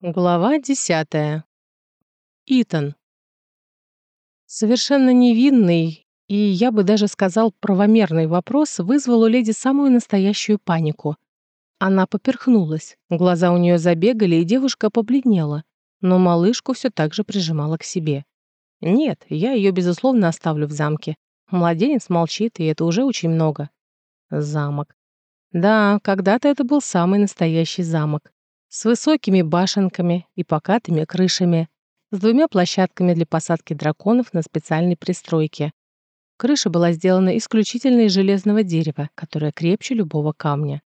Глава десятая. Итан. Совершенно невинный и, я бы даже сказал, правомерный вопрос вызвал у леди самую настоящую панику. Она поперхнулась, глаза у нее забегали, и девушка побледнела, но малышку все так же прижимала к себе. Нет, я ее, безусловно, оставлю в замке. Младенец молчит, и это уже очень много. Замок. Да, когда-то это был самый настоящий замок с высокими башенками и покатыми крышами, с двумя площадками для посадки драконов на специальной пристройке. Крыша была сделана исключительно из железного дерева, которое крепче любого камня.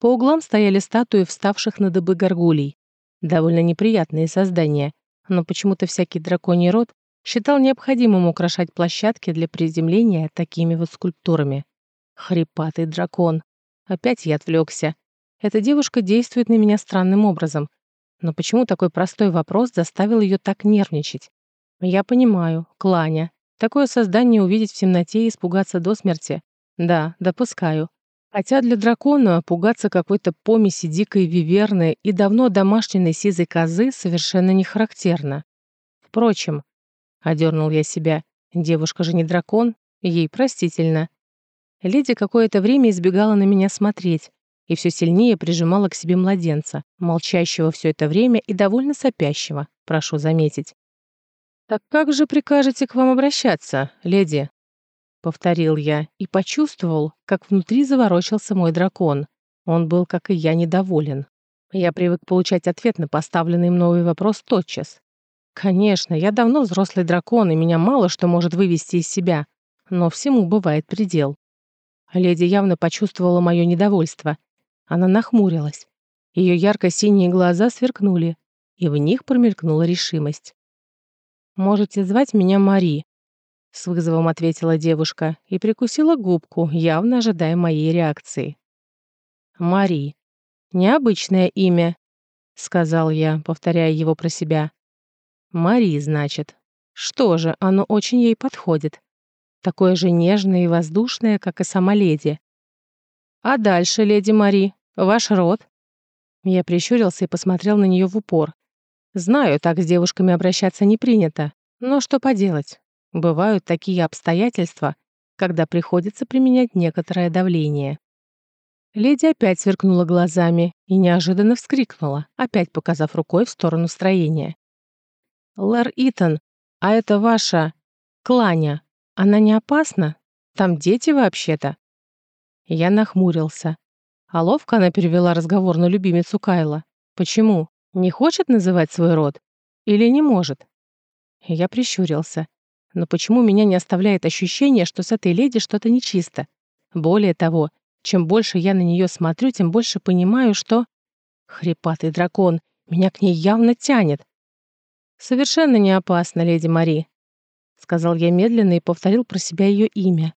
По углам стояли статуи вставших на дыбы горгулей. Довольно неприятные создания, но почему-то всякий драконий род считал необходимым украшать площадки для приземления такими вот скульптурами. Хрипатый дракон. Опять я отвлекся. Эта девушка действует на меня странным образом. Но почему такой простой вопрос заставил ее так нервничать? Я понимаю, Кланя. Такое создание увидеть в темноте и испугаться до смерти. Да, допускаю. Хотя для дракона пугаться какой-то помеси дикой виверны и давно домашней сизой козы совершенно не характерно. Впрочем, одернул я себя, девушка же не дракон, ей простительно. Леди какое-то время избегала на меня смотреть, и все сильнее прижимала к себе младенца, молчащего все это время и довольно сопящего, прошу заметить. «Так как же прикажете к вам обращаться, леди?» Повторил я и почувствовал, как внутри заворочился мой дракон. Он был, как и я, недоволен. Я привык получать ответ на поставленный мной вопрос тотчас. Конечно, я давно взрослый дракон, и меня мало что может вывести из себя, но всему бывает предел. Леди явно почувствовала мое недовольство она нахмурилась. Ее ярко-синие глаза сверкнули, и в них промелькнула решимость. «Можете звать меня Мари», — с вызовом ответила девушка и прикусила губку, явно ожидая моей реакции. «Мари. Необычное имя», — сказал я, повторяя его про себя. «Мари, значит. Что же, оно очень ей подходит. Такое же нежное и воздушное, как и сама леди. А дальше, леди Мари, ваш род?» Я прищурился и посмотрел на нее в упор. Знаю, так с девушками обращаться не принято, но что поделать. Бывают такие обстоятельства, когда приходится применять некоторое давление. Леди опять сверкнула глазами и неожиданно вскрикнула, опять показав рукой в сторону строения. «Лэр Итан, а это ваша... Кланя, она не опасна? Там дети вообще-то?» Я нахмурился. А ловко она перевела разговор на любимицу Кайла. Почему? Не хочет называть свой род? Или не может? Я прищурился. Но почему меня не оставляет ощущение, что с этой леди что-то нечисто? Более того, чем больше я на нее смотрю, тем больше понимаю, что... Хрипатый дракон, меня к ней явно тянет. «Совершенно не опасно, леди Мари», — сказал я медленно и повторил про себя ее имя.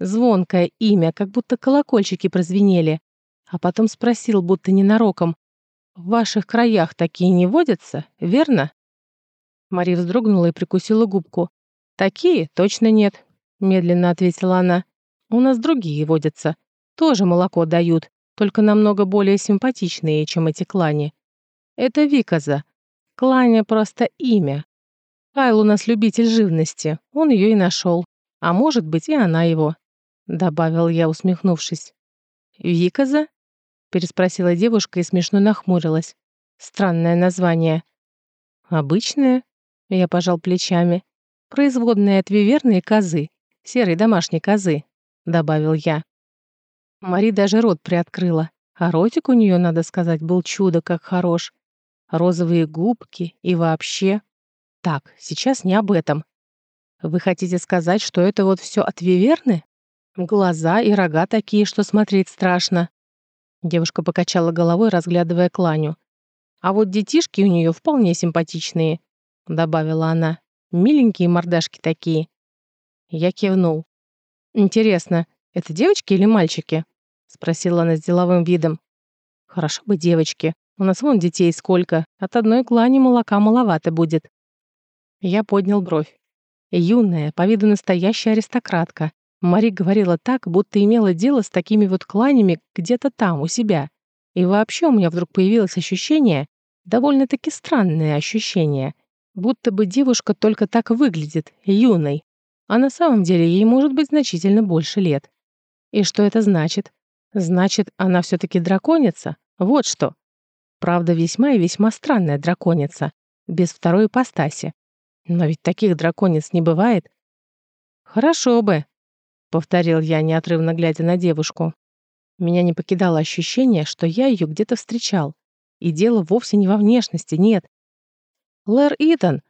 Звонкое имя, как будто колокольчики прозвенели. А потом спросил, будто ненароком. «В ваших краях такие не водятся, верно?» Мария вздрогнула и прикусила губку. «Такие точно нет», — медленно ответила она. «У нас другие водятся. Тоже молоко дают, только намного более симпатичные, чем эти клани. Это Виказа. Кланя просто имя. Кайл у нас любитель живности, он ее и нашел. А может быть, и она его добавил я, усмехнувшись. «Виказа?» — переспросила девушка и смешно нахмурилась. «Странное название». «Обычное?» — я пожал плечами. «Производная от виверны и козы, серой домашней козы», — добавил я. Мари даже рот приоткрыла, а ротик у нее, надо сказать, был чудо как хорош. Розовые губки и вообще... Так, сейчас не об этом. Вы хотите сказать, что это вот все от виверны? Глаза и рога такие, что смотреть страшно. Девушка покачала головой, разглядывая Кланю. А вот детишки у нее вполне симпатичные, добавила она. Миленькие мордашки такие. Я кивнул. Интересно, это девочки или мальчики? спросила она с деловым видом. Хорошо бы девочки. У нас вон детей сколько. От одной клани молока маловато будет. Я поднял бровь. Юная, по виду настоящая аристократка. Мари говорила так, будто имела дело с такими вот кланями где-то там, у себя. И вообще у меня вдруг появилось ощущение, довольно-таки странное ощущение, будто бы девушка только так выглядит, юной, а на самом деле ей может быть значительно больше лет. И что это значит? Значит, она все-таки драконица? Вот что. Правда, весьма и весьма странная драконица, без второй ипостаси. Но ведь таких драконец не бывает. Хорошо бы, повторил я, неотрывно глядя на девушку. Меня не покидало ощущение, что я ее где-то встречал. И дело вовсе не во внешности, нет. «Лэр Итан!»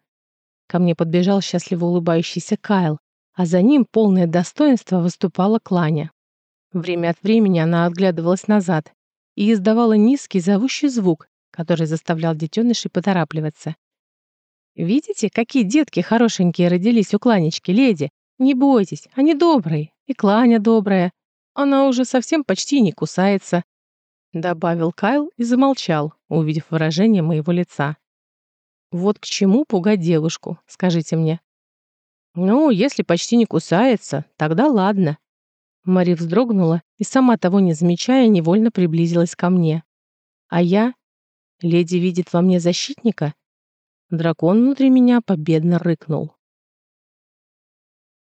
Ко мне подбежал счастливо улыбающийся Кайл, а за ним полное достоинство выступала Кланя. Время от времени она отглядывалась назад и издавала низкий зовущий звук, который заставлял детенышей поторапливаться. «Видите, какие детки хорошенькие родились у Кланечки, леди? Не бойтесь, они добрые, и Кланя добрая. Она уже совсем почти не кусается», — добавил Кайл и замолчал, увидев выражение моего лица. «Вот к чему пугать девушку, скажите мне?» «Ну, если почти не кусается, тогда ладно». Мари вздрогнула и, сама того не замечая, невольно приблизилась ко мне. А я? Леди видит во мне защитника? Дракон внутри меня победно рыкнул.